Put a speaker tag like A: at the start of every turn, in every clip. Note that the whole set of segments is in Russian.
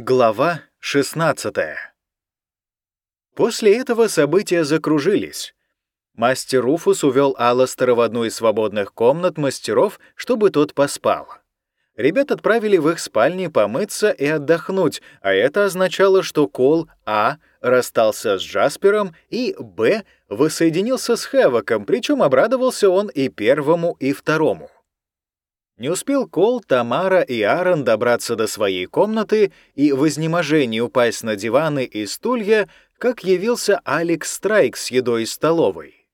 A: Глава 16 После этого события закружились. Мастер Руфус увел Алластера в одну из свободных комнат мастеров, чтобы тот поспал. Ребят отправили в их спальни помыться и отдохнуть, а это означало, что Кол А расстался с Джаспером и Б воссоединился с Хэвоком, причем обрадовался он и первому, и второму. Не успел Кол, Тамара и Аарон добраться до своей комнаты и в изнеможении упасть на диваны и стулья, как явился Алекс Страйк с едой из столовой.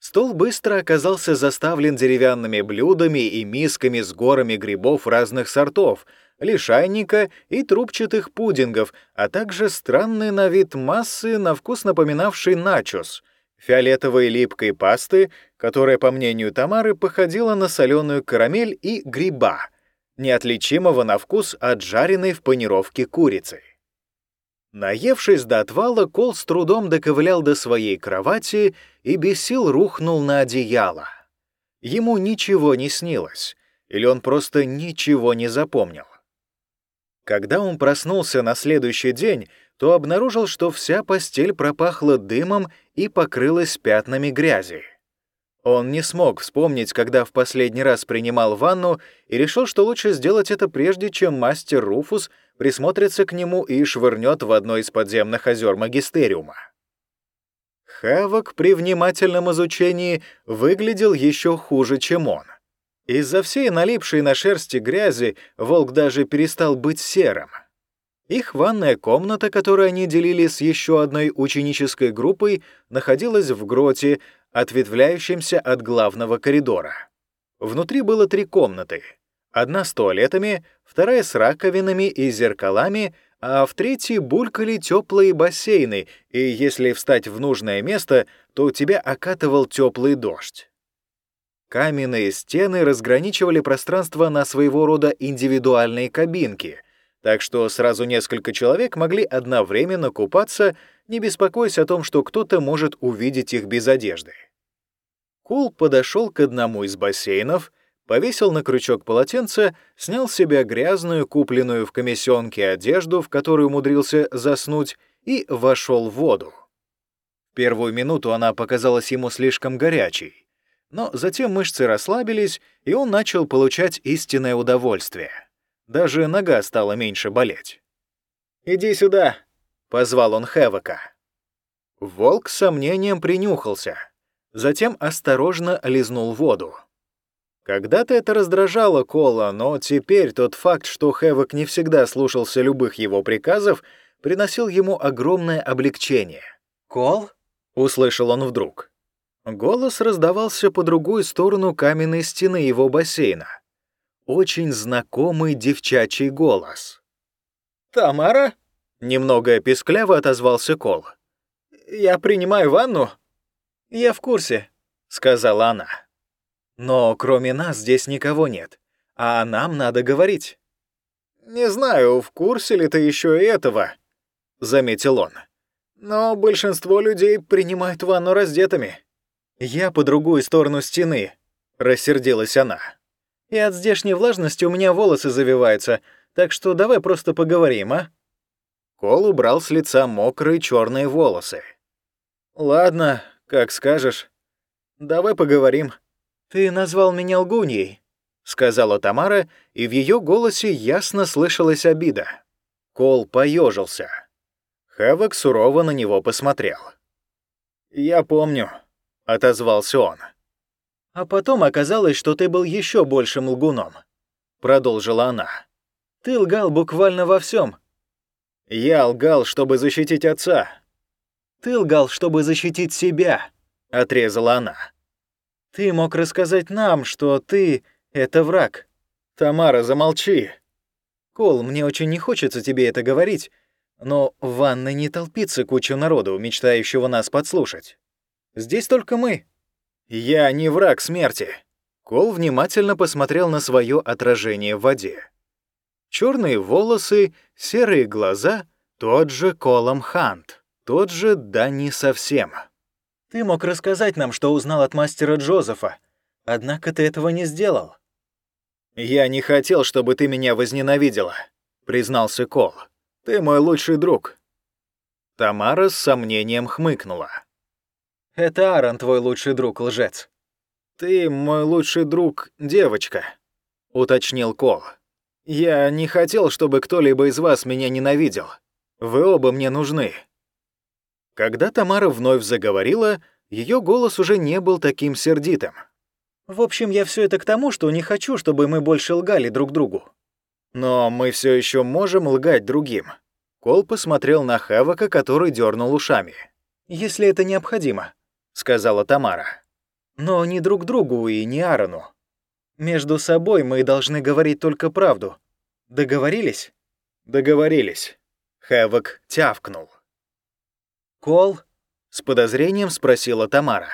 A: Стол быстро оказался заставлен деревянными блюдами и мисками с горами грибов разных сортов, лишайника и трубчатых пудингов, а также странной на вид массы на вкус напоминавшей начос — фиолетовой липкой пасты, которая, по мнению Тамары, походила на соленую карамель и гриба, неотличимого на вкус от жареной в панировке курицы. Наевшись до отвала, Кол с трудом доковылял до своей кровати и без сил рухнул на одеяло. Ему ничего не снилось, или он просто ничего не запомнил. Когда он проснулся на следующий день, то обнаружил, что вся постель пропахла дымом и покрылась пятнами грязи. Он не смог вспомнить, когда в последний раз принимал ванну, и решил, что лучше сделать это прежде, чем мастер Руфус присмотрится к нему и швырнет в одно из подземных озер Магистериума. Хавок при внимательном изучении выглядел еще хуже, чем он. Из-за всей налипшей на шерсти грязи волк даже перестал быть серым — их ванная комната, которую они делили с еще одной ученической группой, находилась в гроте, ответвляющемся от главного коридора. Внутри было три комнаты. Одна с туалетами, вторая с раковинами и зеркалами, а в третьей булькали теплые бассейны, и если встать в нужное место, то тебя окатывал теплый дождь. Каменные стены разграничивали пространство на своего рода индивидуальные кабинки — так что сразу несколько человек могли одновременно купаться, не беспокоясь о том, что кто-то может увидеть их без одежды. Кул подошел к одному из бассейнов, повесил на крючок полотенце, снял с себя грязную, купленную в комиссионке одежду, в которую умудрился заснуть, и вошел в воду. Первую минуту она показалась ему слишком горячей, но затем мышцы расслабились, и он начал получать истинное удовольствие — даже нога стала меньше болеть. «Иди сюда!» — позвал он Хевока. Волк с сомнением принюхался, затем осторожно лизнул воду. Когда-то это раздражало Кола, но теперь тот факт, что Хевок не всегда слушался любых его приказов, приносил ему огромное облегчение. «Кол?» — услышал он вдруг. Голос раздавался по другую сторону каменной стены его бассейна очень знакомый девчачий голос. «Тамара?» — немного пескляво отозвался Кол. «Я принимаю ванну?» «Я в курсе», — сказала она. «Но кроме нас здесь никого нет, а нам надо говорить». «Не знаю, в курсе ли ты еще и этого», — заметил он. «Но большинство людей принимают ванну раздетыми». «Я по другую сторону стены», — рассердилась она. И от здешней влажности у меня волосы завиваются, так что давай просто поговорим, а?» Кол убрал с лица мокрые черные волосы. «Ладно, как скажешь. Давай поговорим. Ты назвал меня лгуньей», — сказала Тамара, и в ее голосе ясно слышалась обида. Кол поежился. Хэвок сурово на него посмотрел. «Я помню», — отозвался он. А потом оказалось, что ты был еще большим лгуном», — продолжила она. «Ты лгал буквально во всем. «Я лгал, чтобы защитить отца». «Ты лгал, чтобы защитить себя», — отрезала она. «Ты мог рассказать нам, что ты — это враг. Тамара, замолчи». «Кол, мне очень не хочется тебе это говорить, но в ванной не толпится куча народу, мечтающего нас подслушать. Здесь только мы». «Я не враг смерти». Кол внимательно посмотрел на свое отражение в воде. Черные волосы, серые глаза, тот же Колом Хант, тот же да не совсем. «Ты мог рассказать нам, что узнал от мастера Джозефа, однако ты этого не сделал». «Я не хотел, чтобы ты меня возненавидела», — признался Кол. Ты мой лучший друг». Тамара с сомнением хмыкнула. «Это Аарон твой лучший друг, лжец». «Ты мой лучший друг, девочка», — уточнил Кол. «Я не хотел, чтобы кто-либо из вас меня ненавидел. Вы оба мне нужны». Когда Тамара вновь заговорила, ее голос уже не был таким сердитым. «В общем, я все это к тому, что не хочу, чтобы мы больше лгали друг другу. Но мы все еще можем лгать другим». Кол посмотрел на Хавака, который дернул ушами. «Если это необходимо», — сказала Тамара. «Но не друг другу и не Аарону. Между собой мы должны говорить только правду. Договорились?» «Договорились». Хэвок тявкнул. «Кол?» — с подозрением спросила Тамара.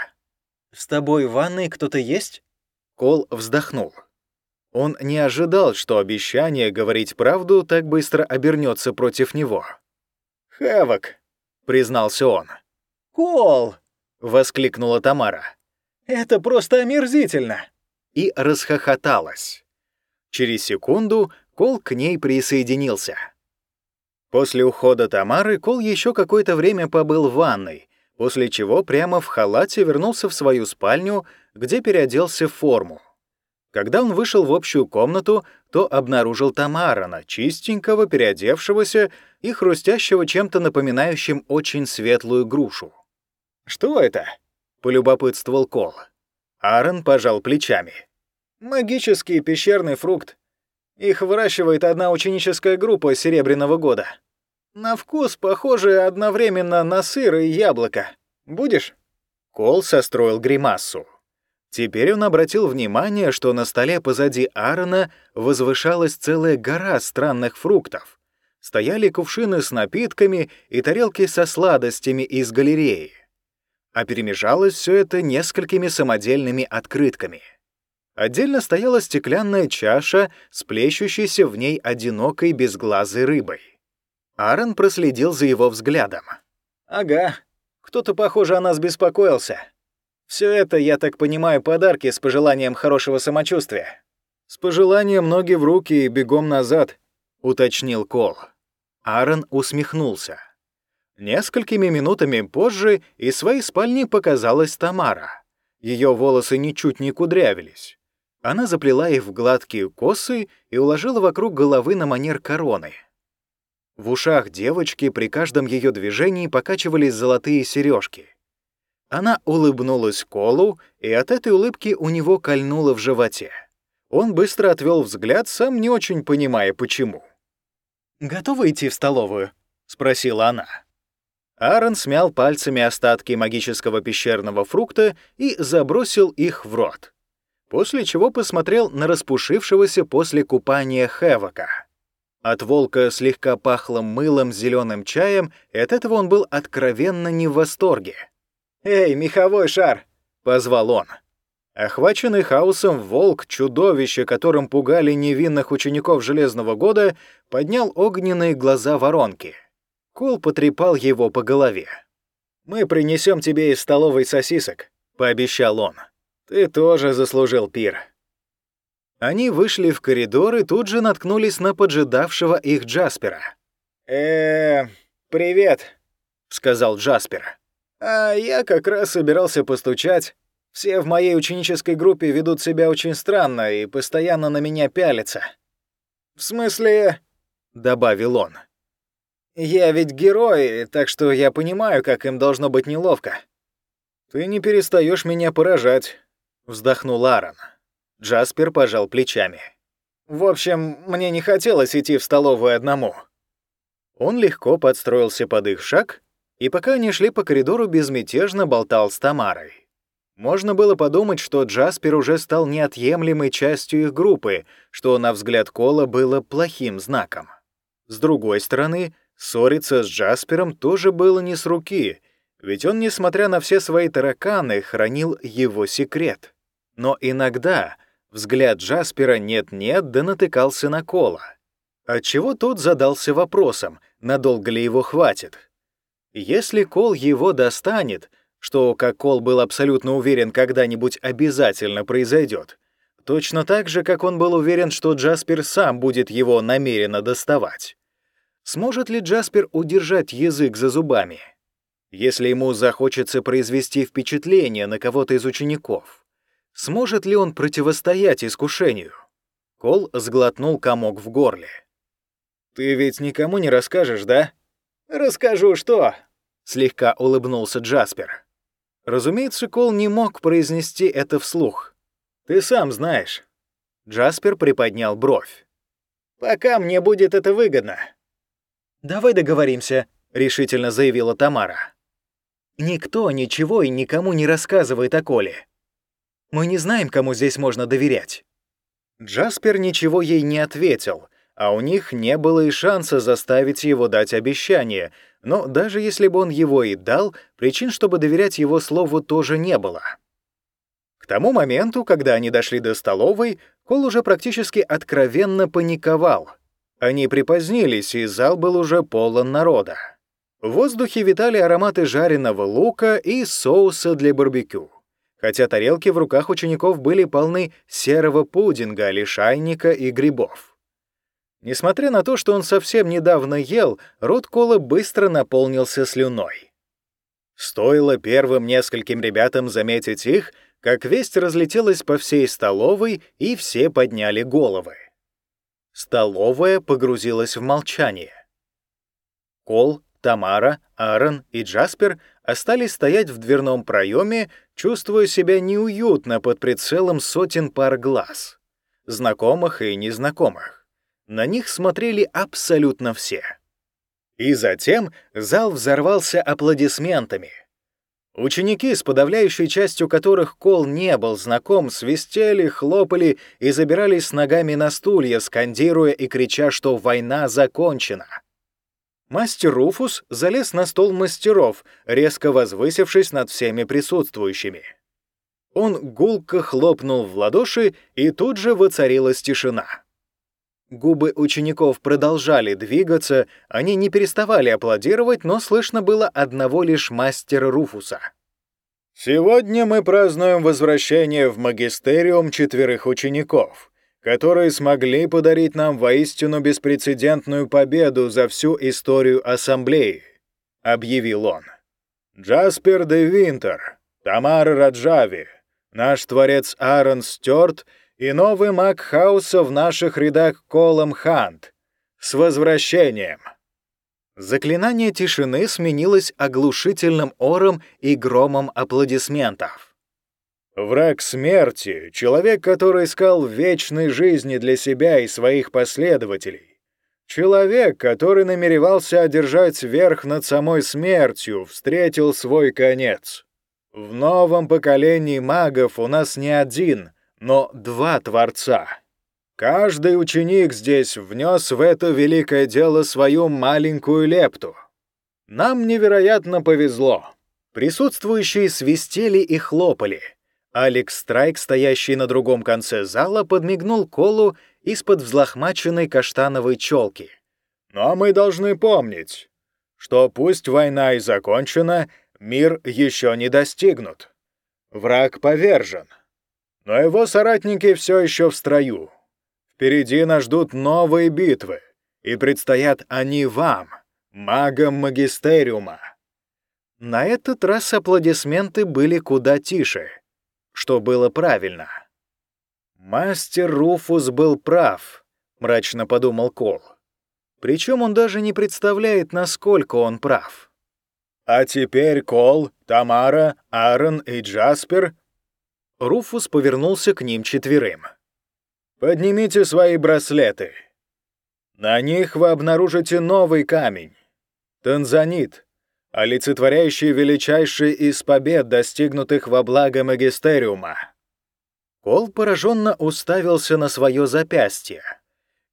A: «С тобой в ванной кто-то есть?» Кол вздохнул. Он не ожидал, что обещание говорить правду так быстро обернется против него. «Хэвок», — признался он. «Кол!» — воскликнула Тамара. «Это просто омерзительно!» И расхохоталась. Через секунду Кол к ней присоединился. После ухода Тамары Кол еще какое-то время побыл в ванной, после чего прямо в халате вернулся в свою спальню, где переоделся в форму. Когда он вышел в общую комнату, то обнаружил Тамарана, чистенького, переодевшегося и хрустящего чем-то напоминающим очень светлую грушу. «Что это?» — полюбопытствовал Кол. Аарон пожал плечами. «Магический пещерный фрукт. Их выращивает одна ученическая группа Серебряного года. На вкус похоже одновременно на сыр и яблоко. Будешь?» Кол состроил гримасу. Теперь он обратил внимание, что на столе позади Аарона возвышалась целая гора странных фруктов. Стояли кувшины с напитками и тарелки со сладостями из галереи. А перемежалось все это несколькими самодельными открытками — Отдельно стояла стеклянная чаша с плещущейся в ней одинокой безглазой рыбой. Аарон проследил за его взглядом. «Ага, кто-то, похоже, о нас беспокоился. Все это, я так понимаю, подарки с пожеланием хорошего самочувствия». «С пожеланием ноги в руки и бегом назад», — уточнил Кол. Аарон усмехнулся. Несколькими минутами позже из своей спальни показалась Тамара. Ее волосы ничуть не кудрявились. Она заплела их в гладкие косы и уложила вокруг головы на манер короны. В ушах девочки при каждом ее движении покачивались золотые сережки. Она улыбнулась Колу, и от этой улыбки у него кольнуло в животе. Он быстро отвел взгляд, сам не очень понимая, почему. «Готова идти в столовую?» — спросила она. Аарон смял пальцами остатки магического пещерного фрукта и забросил их в рот после чего посмотрел на распушившегося после купания Хевока. От волка слегка пахло мылом зеленым чаем, и от этого он был откровенно не в восторге. «Эй, меховой шар!» — позвал он. Охваченный хаосом волк, чудовище, которым пугали невинных учеников Железного года, поднял огненные глаза воронки. Кол потрепал его по голове. «Мы принесем тебе из столовой сосисок», — пообещал он. Ты тоже заслужил пир». Они вышли в коридор и тут же наткнулись на поджидавшего их Джаспера. э привет», — сказал Джаспер. «А я как раз собирался постучать. Все в моей ученической группе ведут себя очень странно и постоянно на меня пялятся». «В смысле...» — добавил он. «Я ведь герой, так что я понимаю, как им должно быть неловко». «Ты не перестаешь меня поражать», Вздохнул Аарон. Джаспер пожал плечами. «В общем, мне не хотелось идти в столовую одному». Он легко подстроился под их шаг, и пока они шли по коридору, безмятежно болтал с Тамарой. Можно было подумать, что Джаспер уже стал неотъемлемой частью их группы, что, на взгляд Кола, было плохим знаком. С другой стороны, ссориться с Джаспером тоже было не с руки, ведь он, несмотря на все свои тараканы, хранил его секрет. Но иногда взгляд Джаспера нет-нет да натыкался на Кола. Отчего тот задался вопросом, надолго ли его хватит. Если Кол его достанет, что, как Кол был абсолютно уверен, когда-нибудь обязательно произойдет, точно так же, как он был уверен, что Джаспер сам будет его намеренно доставать. Сможет ли Джаспер удержать язык за зубами? Если ему захочется произвести впечатление на кого-то из учеников, сможет ли он противостоять искушению? Кол сглотнул комок в горле. «Ты ведь никому не расскажешь, да?» «Расскажу что?» — слегка улыбнулся Джаспер. Разумеется, Кол не мог произнести это вслух. «Ты сам знаешь». Джаспер приподнял бровь. «Пока мне будет это выгодно». «Давай договоримся», — решительно заявила Тамара. Никто ничего и никому не рассказывает о Коле. Мы не знаем, кому здесь можно доверять». Джаспер ничего ей не ответил, а у них не было и шанса заставить его дать обещание, но даже если бы он его и дал, причин, чтобы доверять его слову, тоже не было. К тому моменту, когда они дошли до столовой, Кол уже практически откровенно паниковал. Они припозднились, и зал был уже полон народа. В воздухе витали ароматы жареного лука и соуса для барбекю. Хотя тарелки в руках учеников были полны серого пудинга, лишайника и грибов. Несмотря на то, что он совсем недавно ел, рот Кола быстро наполнился слюной. Стоило первым нескольким ребятам заметить их, как весть разлетелась по всей столовой, и все подняли головы. Столовая погрузилась в молчание. Кол Тамара, Аарон и Джаспер остались стоять в дверном проеме, чувствуя себя неуютно под прицелом сотен пар глаз, знакомых и незнакомых. На них смотрели абсолютно все. И затем зал взорвался аплодисментами. Ученики, с подавляющей частью которых Кол не был знаком, свистели, хлопали и забирались с ногами на стулья, скандируя и крича, что война закончена — Мастер Руфус залез на стол мастеров, резко возвысившись над всеми присутствующими. Он гулко хлопнул в ладоши, и тут же воцарилась тишина. Губы учеников продолжали двигаться, они не переставали аплодировать, но слышно было одного лишь мастера Руфуса. «Сегодня мы празднуем возвращение в магистериум четверых учеников которые смогли подарить нам воистину беспрецедентную победу за всю историю Ассамблеи», — объявил он. «Джаспер де Винтер, Тамара Раджави, наш творец Аарон Стюарт и новый маг хаоса в наших рядах Колом Хант. С возвращением!» Заклинание тишины сменилось оглушительным ором и громом аплодисментов. Враг смерти — человек, который искал вечной жизни для себя и своих последователей. Человек, который намеревался одержать верх над самой смертью, встретил свой конец. В новом поколении магов у нас не один, но два Творца. Каждый ученик здесь внес в это великое дело свою маленькую лепту. Нам невероятно повезло. Присутствующие свистели и хлопали — Алекс Страйк, стоящий на другом конце зала, подмигнул Колу из-под взлохмаченной каштановой челки. «Но мы должны помнить, что пусть война и закончена, мир еще не достигнут. Враг повержен, но его соратники все еще в строю. Впереди нас ждут новые битвы, и предстоят они вам, магам Магистериума». На этот раз аплодисменты были куда тише — что было правильно. «Мастер Руфус был прав», — мрачно подумал Кол. Причем он даже не представляет, насколько он прав. «А теперь Кол, Тамара, Аарон и Джаспер...» Руфус повернулся к ним четверым. «Поднимите свои браслеты. На них вы обнаружите новый камень — танзанит, олицетворяющий величайший из побед, достигнутых во благо магистериума. Кол пораженно уставился на свое запястье.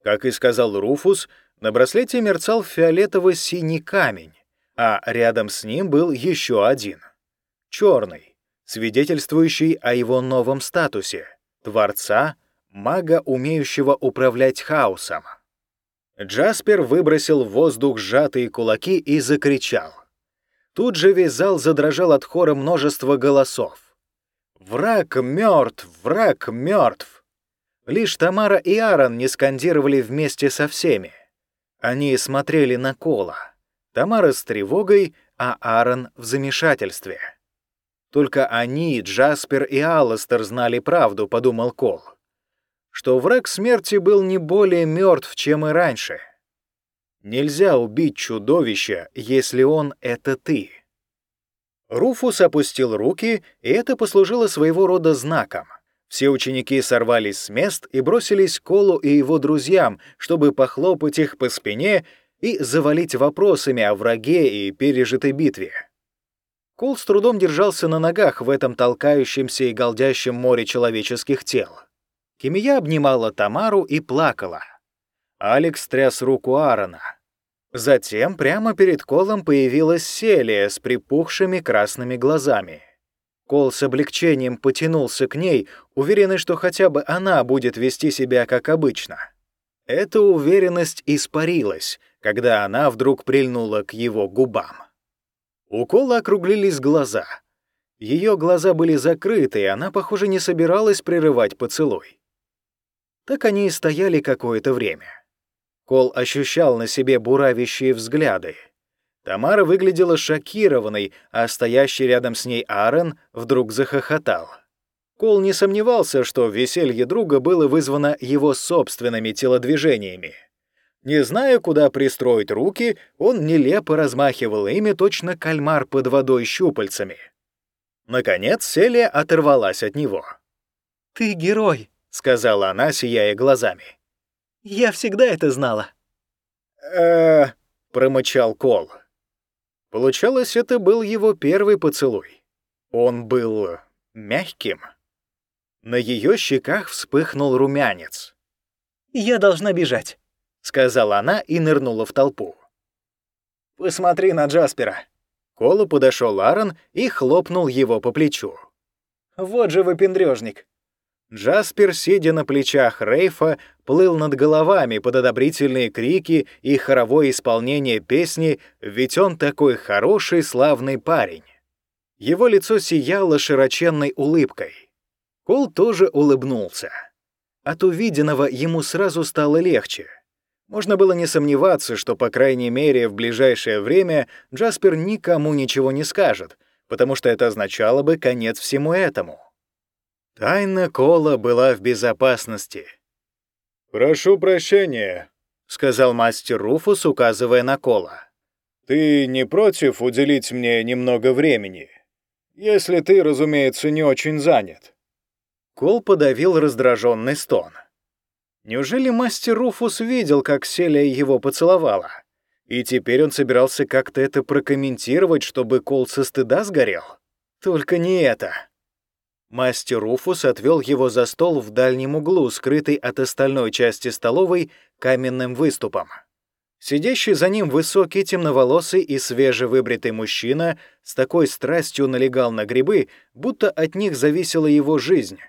A: Как и сказал Руфус, на браслете мерцал фиолетовый синий камень, а рядом с ним был еще один — черный, свидетельствующий о его новом статусе — Творца, мага, умеющего управлять хаосом. Джаспер выбросил в воздух сжатые кулаки и закричал. Тут же весь зал задрожал от хора множества голосов. «Враг мертв! Враг мертв!» Лишь Тамара и Аарон не скандировали вместе со всеми. Они смотрели на Кола. Тамара с тревогой, а Аарон в замешательстве. Только они, Джаспер и Алластер, знали правду, подумал Кол. Что враг смерти был не более мертв, чем и раньше. Нельзя убить чудовище, если он — это ты. Руфус опустил руки, и это послужило своего рода знаком. Все ученики сорвались с мест и бросились Колу и его друзьям, чтобы похлопать их по спине и завалить вопросами о враге и пережитой битве. Кол с трудом держался на ногах в этом толкающемся и голдящем море человеческих тел. Кимия обнимала Тамару и плакала. Алекс тряс руку Аарона. Затем прямо перед Колом появилась Селия с припухшими красными глазами. Кол с облегчением потянулся к ней, уверенный, что хотя бы она будет вести себя как обычно. Эта уверенность испарилась, когда она вдруг прильнула к его губам. У Колы округлились глаза. Ее глаза были закрыты, и она, похоже, не собиралась прерывать поцелуй. Так они и стояли какое-то время. Кол ощущал на себе буравящие взгляды. Тамара выглядела шокированной, а стоящий рядом с ней Аарон вдруг захохотал. Кол не сомневался, что веселье друга было вызвано его собственными телодвижениями. Не зная, куда пристроить руки, он нелепо размахивал ими точно кальмар под водой щупальцами. Наконец Селия оторвалась от него.
B: «Ты герой», —
A: сказала она, сияя глазами.
B: «Я всегда это знала».
A: «Э-э-э», промычал Кол. Получалось, это был его первый поцелуй. Он был мягким. На ее щеках вспыхнул румянец.
B: «Я должна бежать».
A: — сказала она и нырнула в толпу. «Посмотри на Джаспера». Колу подошел Аарон и хлопнул его по плечу. «Вот же выпендрежник». Джаспер, сидя на плечах Рейфа, плыл над головами под одобрительные крики и хоровое исполнение песни «Ведь он такой хороший, славный парень». Его лицо сияло широченной улыбкой. Кол тоже улыбнулся. От увиденного ему сразу стало легче — можно было не сомневаться, что, по крайней мере, в ближайшее время Джаспер никому ничего не скажет, потому что это означало бы конец всему этому. Тайна Кола была в безопасности.
C: «Прошу прощения», — сказал мастер Руфус, указывая на Кола. «Ты не против уделить мне немного времени? Если ты, разумеется, не очень занят».
A: Кол подавил раздраженный стон. Неужели мастер Руфус видел, как Селия его поцеловала? И теперь он собирался как-то это прокомментировать, чтобы Кол со стыда сгорел? Только не это. Мастер Руфус отвел его за стол в дальнем углу, скрытый от остальной части столовой каменным выступом. Сидящий за ним высокий, темноволосый и свежевыбритый мужчина с такой страстью налегал на грибы, будто от них зависела его жизнь.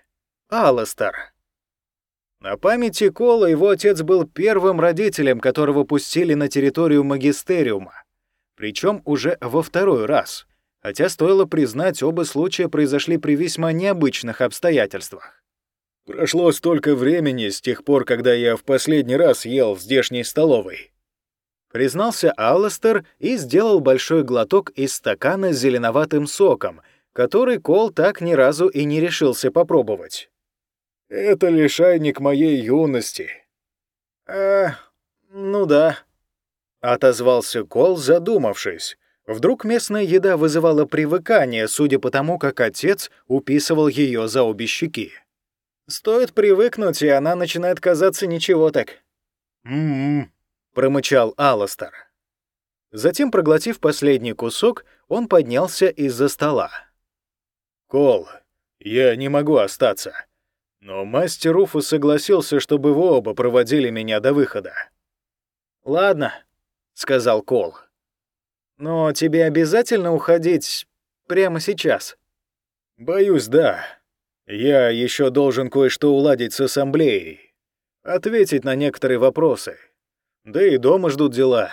A: Аластер. На памяти Кола его отец был первым родителем, которого пустили на территорию магистериума, причем уже во второй раз, хотя стоило признать, оба случая произошли при весьма необычных обстоятельствах.
C: «Прошло столько времени с тех пор, когда я в последний раз ел в здешней столовой»,
A: признался Алластер и сделал большой глоток из стакана с зеленоватым соком, который Кол так ни разу и не решился попробовать.
C: Это лишайник моей юности.
A: А, ну да, отозвался Кол, задумавшись. Вдруг местная еда вызывала привыкание, судя по тому, как отец уписывал ее за обе щеки. Стоит привыкнуть, и она начинает казаться ничего так.
C: «М-м-м»,
A: промычал Аластер. Затем, проглотив последний кусок, он поднялся из-за стола.
C: «Кол, я не могу остаться. Но мастер Руфус согласился, чтобы вы оба проводили меня до выхода.
A: «Ладно», — сказал Кол. «Но тебе обязательно уходить прямо сейчас?»
C: «Боюсь, да. Я еще должен кое-что уладить с ассамблеей, ответить на некоторые вопросы. Да и дома ждут дела.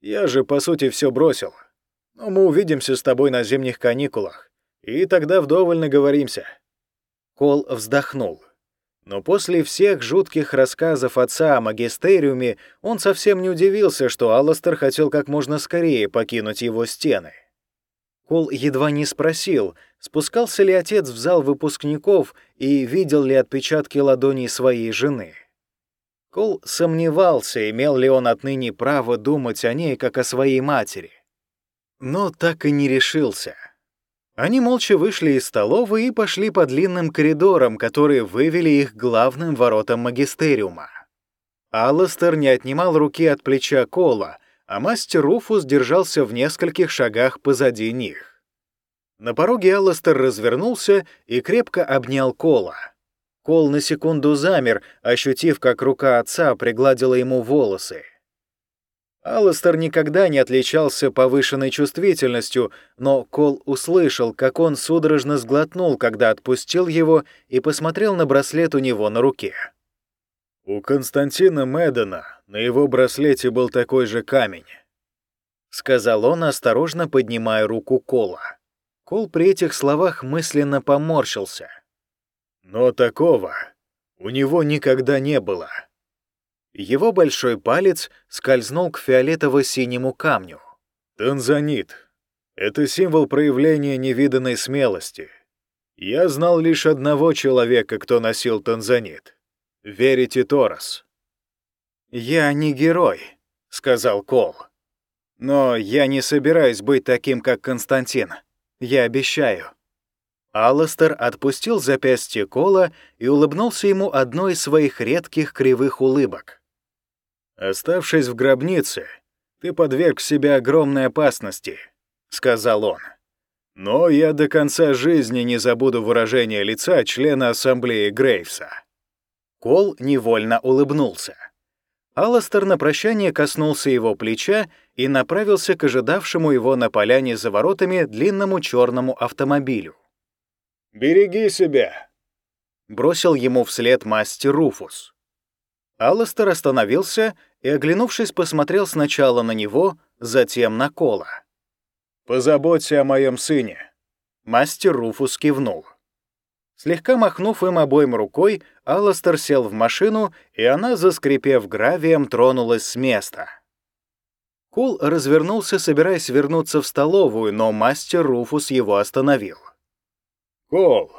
C: Я же, по сути, все бросил. Но мы увидимся с тобой на зимних каникулах, и тогда вдоволь наговоримся».
A: Кол вздохнул. Но после всех жутких рассказов отца о магистериуме он совсем не удивился, что Алластер хотел как можно скорее покинуть его стены. Кол едва не спросил, спускался ли отец в зал выпускников и видел ли отпечатки ладоней своей жены. Кол сомневался, имел ли он отныне право думать о ней, как о своей матери. Но так и не решился — они молча вышли из столовой и пошли по длинным коридорам, которые вывели их к главным воротам магистериума. Алластер не отнимал руки от плеча Кола, а мастер Руфус держался в нескольких шагах позади них. На пороге Алластер развернулся и крепко обнял Кола. Кол на секунду замер, ощутив, как рука отца пригладила ему волосы. Алластер никогда не отличался повышенной чувствительностью, но Кол услышал, как он судорожно сглотнул, когда отпустил его и посмотрел на браслет у него на руке.
C: «У Константина Мэддена на его браслете был такой же камень», — сказал он, осторожно поднимая руку Кола. Кол при этих словах мысленно поморщился. «Но такого у него никогда не было». Его большой палец скользнул к фиолетово-синему камню. «Танзанит. Это символ проявления невиданной смелости. Я знал лишь одного человека, кто носил танзанит. Верите Торос?»
A: «Я не герой», — сказал Кол. «Но я не собираюсь быть таким, как Константин. Я обещаю». Алластер отпустил запястье Кола и улыбнулся ему одной из своих редких кривых улыбок.
C: «Оставшись в гробнице, ты подверг себя огромной опасности», — сказал он. «Но я до конца жизни не забуду выражение лица члена ассамблеи Грейвса».
A: Кол невольно улыбнулся. Алластер на прощание коснулся его плеча и направился к ожидавшему его на поляне за воротами длинному черному автомобилю.
C: «Береги себя!»
A: — бросил ему вслед мастер Руфус. Алластер остановился и, оглянувшись, посмотрел сначала на него, затем на Кола.
C: «Позаботься о моем сыне».
A: Мастер Руфус кивнул. Слегка махнув им обоим рукой, Алластер сел в машину, и она, заскрипев гравием, тронулась с места. Кол развернулся, собираясь вернуться в столовую, но мастер Руфус его остановил.
C: «Кол,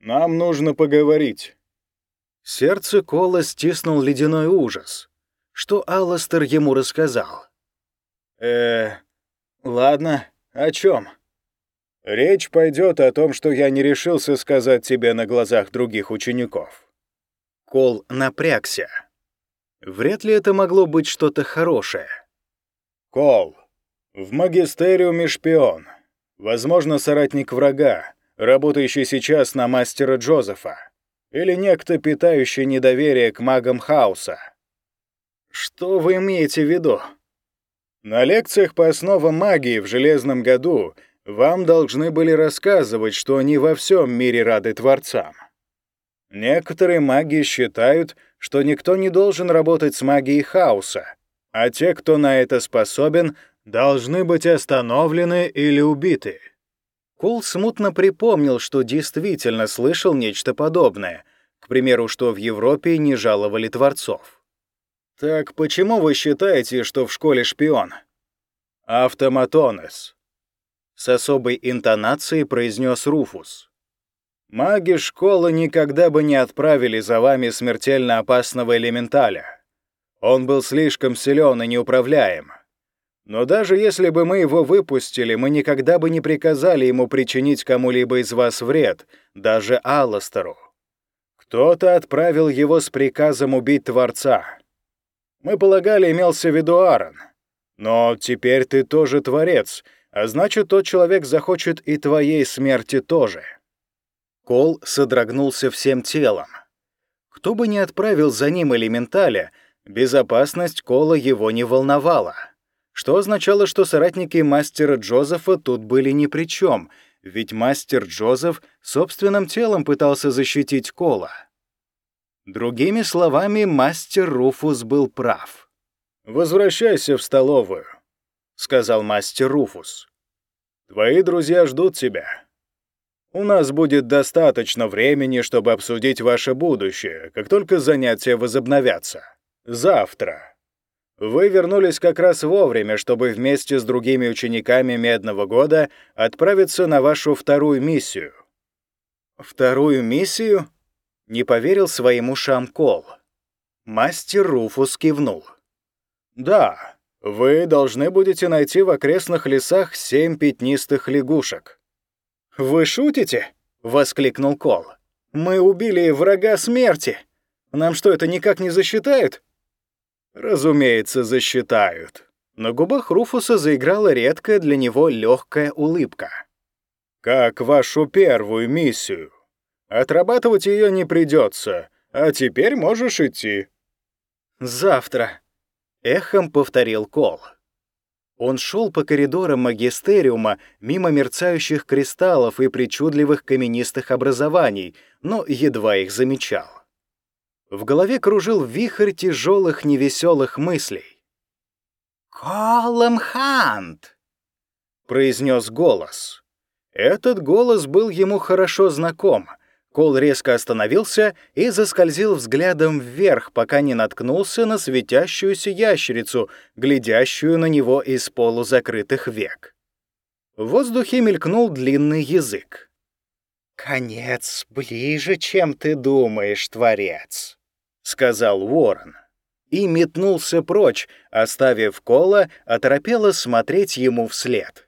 C: нам нужно поговорить».
A: Сердце Кола стиснул ледяной ужас. Что Алластер ему рассказал?
C: э ладно, о чем? Речь пойдет о том, что я не решился сказать тебе на глазах других учеников.
A: Кол напрягся. Вряд ли это могло быть что-то хорошее.
C: Кол, в магистериуме шпион. Возможно, соратник врага, работающий сейчас на мастера Джозефа или некто, питающий недоверие к магам хаоса.
A: Что вы имеете в виду?
C: На лекциях по основам магии в Железном году вам должны были рассказывать, что они во всем мире рады Творцам. Некоторые маги считают, что никто не должен работать с магией хаоса, а те, кто на это способен, должны быть остановлены или убиты.
A: Кул смутно припомнил, что действительно слышал нечто подобное, к примеру, что в Европе не жаловали творцов.
C: «Так почему вы считаете, что в школе шпион?» «Автоматонес», — с особой интонацией произнес Руфус. «Маги школы никогда бы не отправили за вами смертельно опасного элементаля. Он был слишком силен и неуправляем. Но даже если бы мы его выпустили, мы никогда бы не приказали ему причинить кому-либо из вас вред, даже Алластеру. Кто-то отправил его с приказом убить Творца. Мы полагали, имелся в виду Аарон. Но теперь ты тоже Творец, а значит, тот человек захочет и твоей смерти тоже».
A: Кол содрогнулся всем телом. Кто бы ни отправил за ним элементаля, безопасность Кола его не волновала что означало, что соратники мастера Джозефа тут были ни при чем, ведь мастер Джозеф собственным телом пытался защитить Кола. Другими словами, мастер Руфус был прав.
C: «Возвращайся в столовую», — сказал мастер Руфус. «Твои друзья ждут тебя». У нас будет достаточно времени, чтобы обсудить ваше будущее, как только занятия возобновятся. Завтра. Вы вернулись как раз вовремя, чтобы вместе с другими учениками Медного года отправиться на вашу вторую миссию.
A: Вторую миссию? Не поверил своим ушам Кол. Мастер Руфус кивнул.
C: Да, вы должны будете найти в окрестных лесах семь пятнистых лягушек.
A: Вы шутите? воскликнул Кол. Мы убили врага смерти. Нам что, это никак не засчитают?
C: Разумеется, засчитают.
A: На губах Руфуса заиграла редкая для него легкая улыбка.
C: Как вашу первую миссию. Отрабатывать ее не придется, а теперь можешь идти.
A: Завтра, эхом повторил Кол. Он шел по коридорам магистериума мимо мерцающих кристаллов и причудливых каменистых образований, но едва их замечал. В голове кружил вихрь тяжелых невеселых мыслей.
B: «Колом Хант!»
A: — произнес голос. Этот голос был ему хорошо знаком. Кол резко остановился и заскользил взглядом вверх, пока не наткнулся на светящуюся ящерицу, глядящую на него из полузакрытых век. В воздухе мелькнул длинный язык.
B: «Конец ближе, чем ты думаешь, Творец», —
A: сказал Уоррен. И метнулся прочь, оставив Кола оторопело смотреть ему вслед.